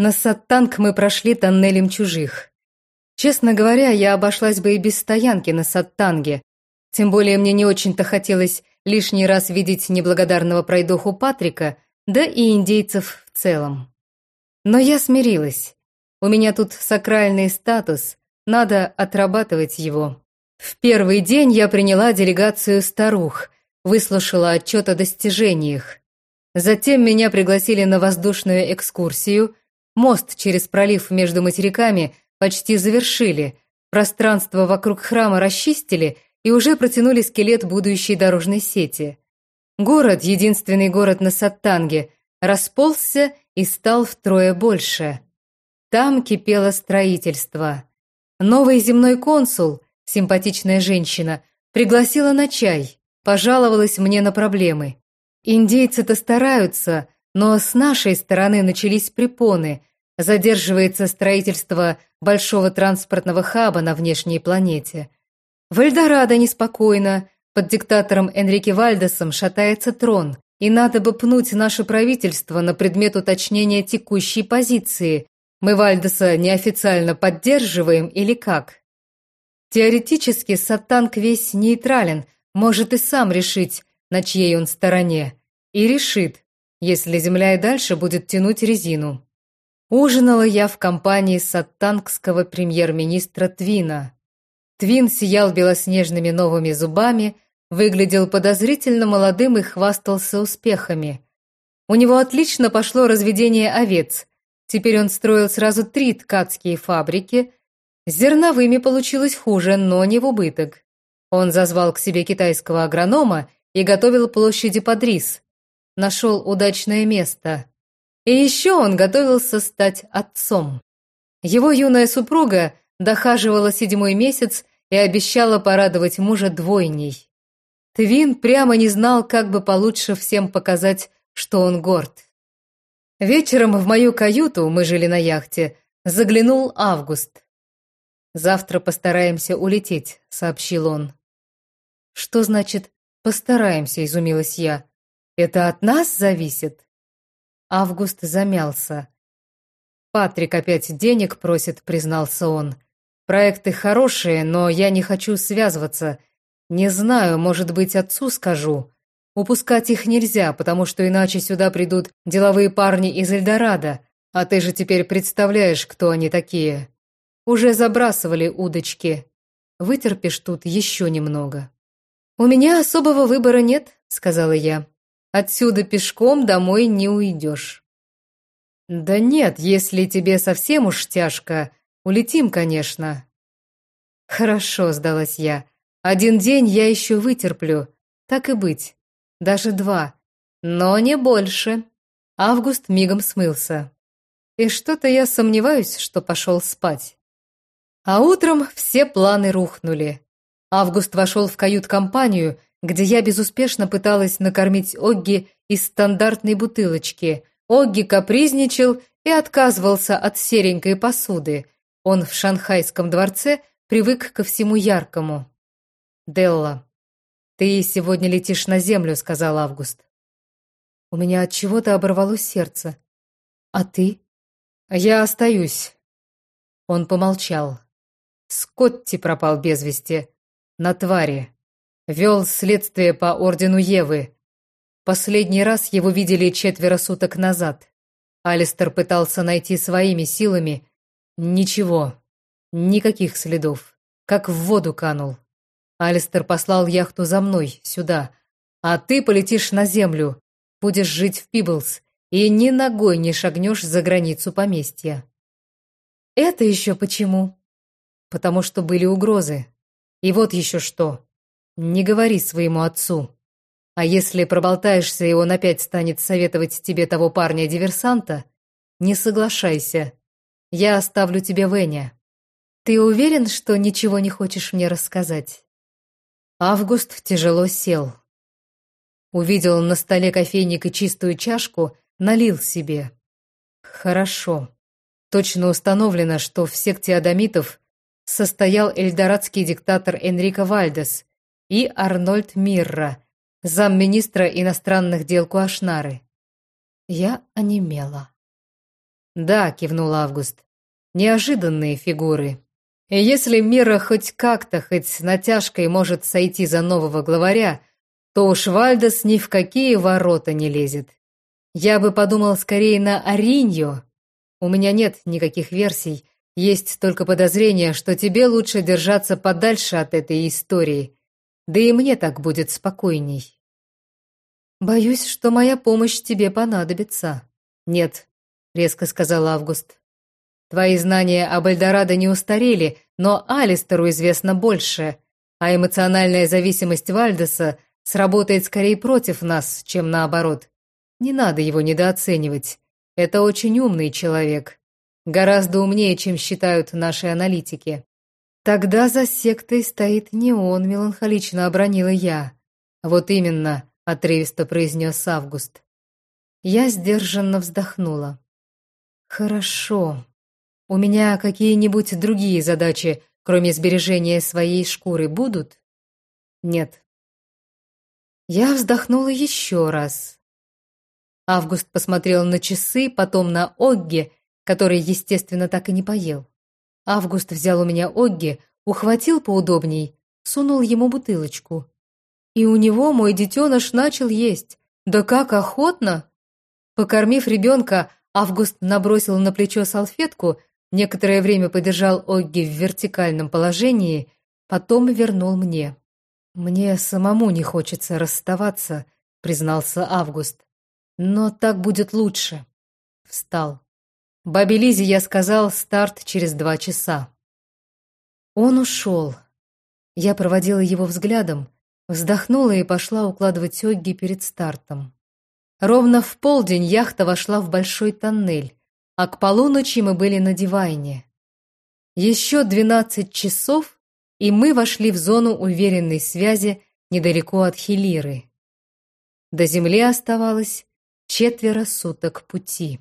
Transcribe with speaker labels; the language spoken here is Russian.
Speaker 1: На Саттанг мы прошли тоннелем чужих. Честно говоря, я обошлась бы и без стоянки на Саттанге, тем более мне не очень-то хотелось лишний раз видеть неблагодарного пройдоху Патрика, да и индейцев в целом. Но я смирилась. У меня тут сакральный статус, надо отрабатывать его. В первый день я приняла делегацию старух, выслушала отчет о достижениях. Затем меня пригласили на воздушную экскурсию. Мост через пролив между материками почти завершили. Пространство вокруг храма расчистили и уже протянули скелет будущей дорожной сети. Город, единственный город на Саттанге, расползся и стал втрое больше. Там кипело строительство. Новый земной консул, симпатичная женщина, пригласила на чай, пожаловалась мне на проблемы. Индейцы-то стараются, но с нашей стороны начались препоны, задерживается строительство большого транспортного хаба на внешней планете. В Эльдорадо неспокойно, под диктатором Энрике Вальдесом шатается трон, и надо бы пнуть наше правительство на предмет уточнения текущей позиции, мы Вальдеса неофициально поддерживаем или как? Теоретически Сатанг весь нейтрален, может и сам решить, на чьей он стороне. И решит, если Земля и дальше будет тянуть резину. Ужинала я в компании саттангского премьер-министра Твина. Твин сиял белоснежными новыми зубами, выглядел подозрительно молодым и хвастался успехами. У него отлично пошло разведение овец, Теперь он строил сразу три ткацкие фабрики. С зерновыми получилось хуже, но не в убыток. Он зазвал к себе китайского агронома и готовил площади под рис. Нашел удачное место. И еще он готовился стать отцом. Его юная супруга дохаживала седьмой месяц и обещала порадовать мужа двойней. Твин прямо не знал, как бы получше всем показать, что он горд. Вечером в мою каюту, мы жили на яхте, заглянул Август. «Завтра постараемся улететь», — сообщил он. «Что значит «постараемся», — изумилась я. «Это от нас зависит?» Август замялся. «Патрик опять денег просит», — признался он. «Проекты хорошие, но я не хочу связываться. Не знаю, может быть, отцу скажу. Упускать их нельзя, потому что иначе сюда придут деловые парни из Эльдорадо, а ты же теперь представляешь, кто они такие. Уже забрасывали удочки. Вытерпишь тут еще немного. «У меня особого выбора нет», — сказала я. «Отсюда пешком домой не уйдешь». «Да нет, если тебе совсем уж тяжко, улетим, конечно». «Хорошо», — сдалась я. «Один день я еще вытерплю. Так и быть даже два, но не больше. Август мигом смылся. И что-то я сомневаюсь, что пошел спать. А утром все планы рухнули. Август вошел в кают-компанию, где я безуспешно пыталась накормить Огги из стандартной бутылочки. Огги капризничал и отказывался от серенькой посуды. Он в шанхайском дворце привык ко всему яркому. «Делла, «Ты сегодня летишь на землю», — сказал Август. У меня от чего-то оборвалось сердце. «А ты?» «Я остаюсь». Он помолчал. Скотти пропал без вести. На твари. Вел следствие по ордену Евы. Последний раз его видели четверо суток назад. Алистер пытался найти своими силами. Ничего. Никаких следов. Как в воду канул. Алистер послал яхту за мной, сюда. А ты полетишь на землю, будешь жить в Пиблс и ни ногой не шагнешь за границу поместья. Это еще почему? Потому что были угрозы. И вот еще что. Не говори своему отцу. А если проболтаешься, и он опять станет советовать тебе того парня-диверсанта, не соглашайся. Я оставлю тебе Веня. Ты уверен, что ничего не хочешь мне рассказать? Август тяжело сел. Увидел на столе кофейник и чистую чашку, налил себе. Хорошо. Точно установлено, что в секте адамитов состоял эльдорадский диктатор Энрико Вальдес и Арнольд Мирра, замминистра иностранных дел Куашнары. Я онемела. «Да», — кивнул Август, — «неожиданные фигуры. И если Мира хоть как-то, хоть натяжкой может сойти за нового главаря, то уж Вальдес ни в какие ворота не лезет. Я бы подумал скорее на Ариньо. У меня нет никаких версий, есть только подозрение, что тебе лучше держаться подальше от этой истории. Да и мне так будет спокойней. Боюсь, что моя помощь тебе понадобится. Нет, резко сказал Август. Твои знания об Эльдорадо не устарели, но Алистеру известно больше, а эмоциональная зависимость Вальдеса сработает скорее против нас, чем наоборот. Не надо его недооценивать. Это очень умный человек. Гораздо умнее, чем считают наши аналитики. Тогда за сектой стоит не он, меланхолично обронила я. Вот именно, отрывисто произнес Август. Я сдержанно вздохнула. Хорошо. У меня какие-нибудь другие задачи, кроме сбережения своей шкуры, будут? Нет. Я вздохнула еще раз. Август посмотрел на часы, потом на Огги, который, естественно, так и не поел. Август взял у меня Огги, ухватил поудобней, сунул ему бутылочку. И у него мой детеныш начал есть. Да как охотно! Покормив ребенка, Август набросил на плечо салфетку Некоторое время подержал Огги в вертикальном положении, потом вернул мне. «Мне самому не хочется расставаться», — признался Август. «Но так будет лучше». Встал. Бабе Лизе я сказал старт через два часа. Он ушел. Я проводила его взглядом, вздохнула и пошла укладывать Огги перед стартом. Ровно в полдень яхта вошла в большой тоннель а к полуночи мы были на Дивайне. Еще двенадцать часов, и мы вошли в зону уверенной связи недалеко от Хилиры. До земли оставалось четверо суток пути.